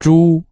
猪。